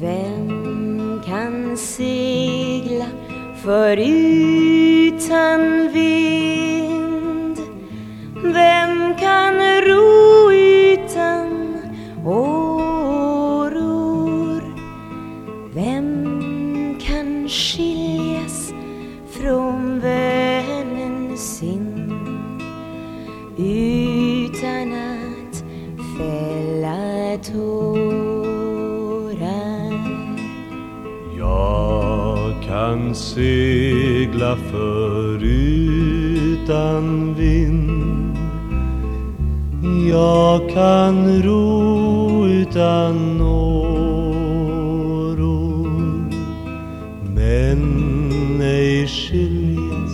Vem kan segla för utan vind? Vem kan ro utan åror? Vem kan skiljas från vännen sin utan att fälla tår? Kan segla förutan vind. Jag kan ro utan åror Men ej skiljas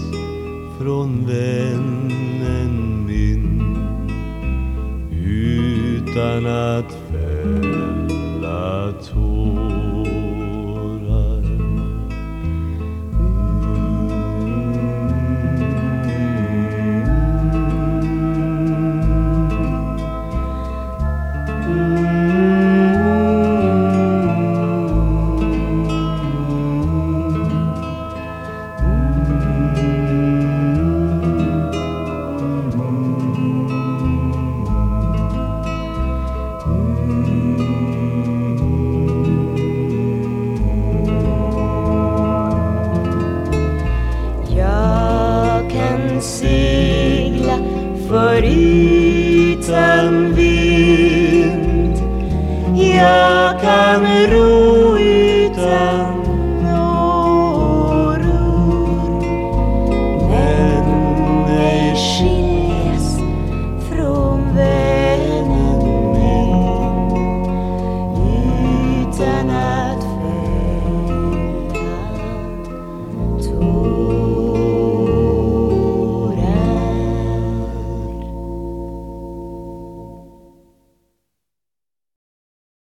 från vännen min. Utan att segla förutan Maria,